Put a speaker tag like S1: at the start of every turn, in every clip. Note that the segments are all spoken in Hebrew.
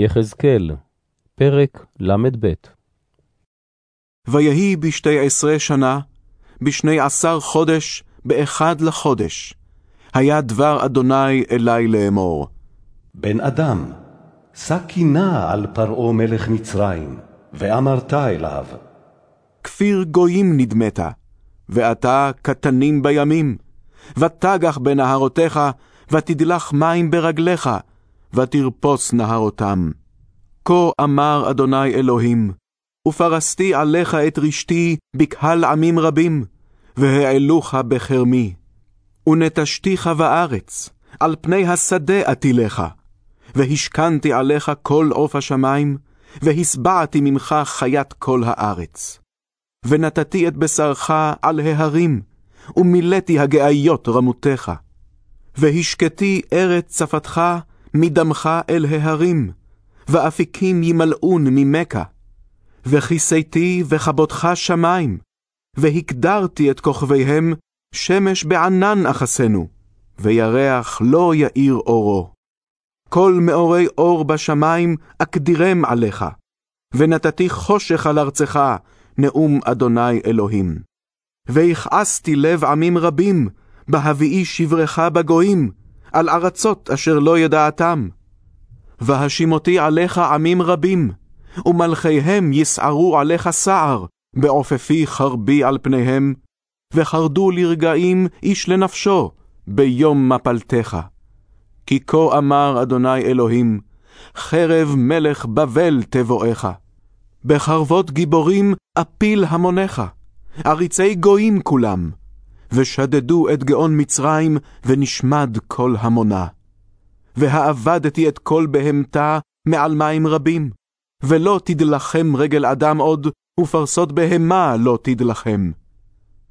S1: יחזקאל, פרק ל"ב
S2: ויהי בשתי עשרה שנה, בשני עשר חודש, באחד לחודש, היה דבר אדוני אלי לאמור.
S3: בן אדם, שא קינה על פרעה מלך מצרים, ואמרת אליו,
S2: כפיר גויים נדמת, ואתה קטנים בימים, ותגח בנהרותיך, ותדלח מים ברגליך, ותרפוס נהרותם. כה אמר אדוני אלוהים, ופרסתי עליך את רשתי בקהל עמים רבים, והעלוך בחרמי. ונטשתיך בארץ, על פני השדה אטילך, והשכנתי עליך כל עוף השמיים, והסבעתי ממך חיית כל הארץ. ונתתי את בשרך על ההרים, ומילאתי הגאיות רמותיך. והשקתי ארץ צפתך מדמך אל ההרים, ואפיקים ימלאון ממכה. וכיסיתי וכבותך שמים, והקדרתי את כוכביהם, שמש בענן אחסנו, וירח לא יאיר אורו. כל מאורי אור בשמיים אקדירם עליך, ונתתי חושך על ארצך, נאום אדוני אלוהים. והכעסתי לב עמים רבים, בהביאי שברך בגויים, על ארצות אשר לא ידעתם. והשימותי עליך עמים רבים, ומלכיהם יסערו עליך סער, בעופפי חרבי על פניהם, וחרדו לרגעים איש לנפשו, ביום מפלתך. כי כה אמר אדוני אלוהים, חרב מלך בבל תבואך. בחרבות גיבורים אפיל המונך, עריצי גויים כולם, ושדדו את גאון מצרים, ונשמד כל המונה. והאבדתי את כל בהמתה מעל מים רבים, ולא תדלכם רגל אדם עוד, ופרסות בהמה לא תדלכם.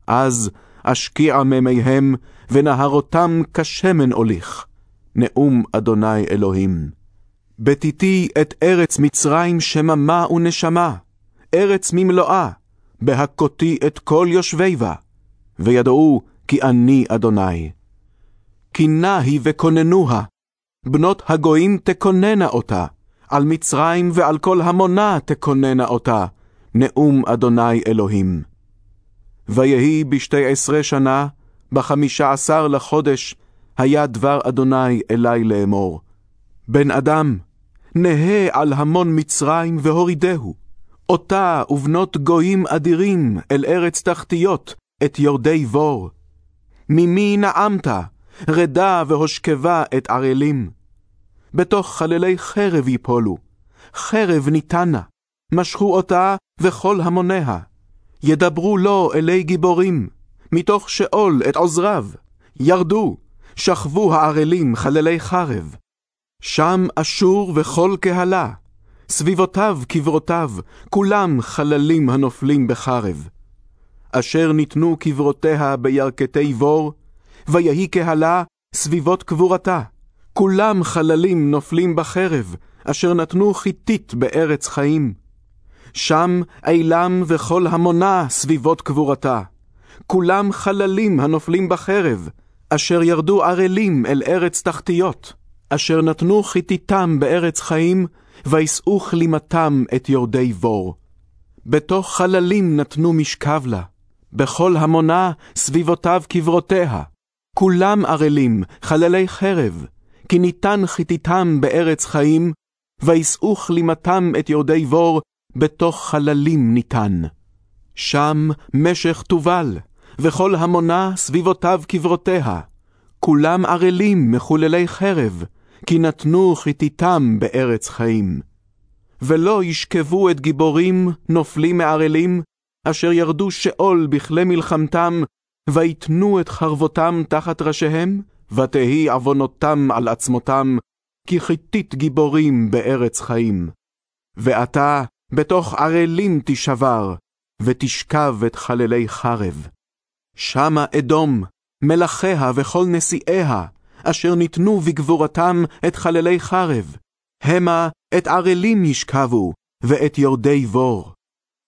S2: אז אשקיע מימיהם, ונהרותם כשמן הוליך. נאום אדוני אלוהים. בתיתי את ארץ מצרים שממה ונשמה, ארץ ממלואה, בהכותי את כל יושבי בה, וידעו כי אני אדוני. כי נא היא וכוננוה, בנות הגויים תכוננה אותה, על מצרים ועל כל המונה תכוננה אותה, נאום אדוני אלוהים. ויהי בשתי עשרה שנה, בחמישה עשר לחודש, היה דבר אדוני אלי לאמור. בן אדם, נהה על המון מצרים והורידהו, אותה ובנות גויים אדירים אל ארץ תחתיות, את יורדי בור. ממי נעמת, רדה והושכבה את ערלים. בתוך חללי חרב יפולו, חרב ניתנה, משכו אותה וכל המוניה. ידברו לו אלי גיבורים, מתוך שאול את עוזריו, ירדו, שכבו הערלים חללי חרב. שם אשור וכל קהלה, סביבותיו קברותיו, כולם חללים הנופלים בחרב. אשר ניתנו קברותיה בירכתי בור, ויהי קהלה סביבות קבורתה. כולם חללים נופלים בחרב, אשר נתנו חיתית בארץ חיים. שם אילם וכל המונה סביבות קבורתה. כולם חללים הנופלים בחרב, אשר ירדו ערלים אל ארץ תחתיות, אשר נתנו חיתיתם בארץ חיים, וישאו כלימתם את יורדי בור. בתוך חללים נתנו משכב לה, בכל המונה סביבותיו קברותיה. כולם ערלים, חללי חרב, כי ניתן חיתיתם בארץ חיים, וישאו כלימתם את יורדי בור, בתוך חללים ניתן. שם משך תובל, וכל המונה סביבותיו קברותיה. כולם ערלים מחוללי חרב, כי נתנו חיתיתם בארץ חיים. ולא ישכבו את גיבורים נופלים מערלים, אשר ירדו שאול בכלי מלחמתם, ויתנו את חרבותם תחת ראשיהם, ותהי עוונותם על עצמותם, כי חיתית גיבורים בארץ חיים. ועתה בתוך ערלים תשבר, ותשכב את חללי חרב. שמה אדום, מלכיה וכל נשיאיה, אשר ניתנו בגבורתם את חללי חרב, המה את ערלים ישכבו, ואת יורדי בור.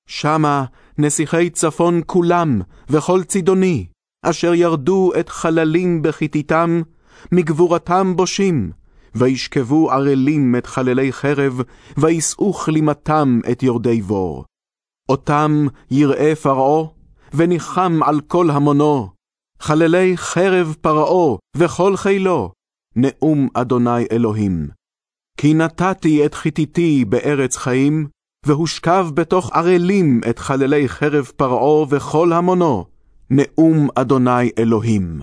S2: שמה נסיכי צפון כולם, וכל צידוני, אשר ירדו את חללים בחיתיתם, מגבורתם בושים, וישכבו ערלים את חללי חרב, ויישאו כלימתם את יורדי בור. אותם יראה פרעה, וניחם על כל המונו, חללי חרב פרעה וכל חילו, נאום אדוני אלוהים. כי נתתי את חיתיתי בארץ חיים, והושכב בתוך ערלים את חללי חרב פרעה וכל המונו, נאום אדוני אלוהים.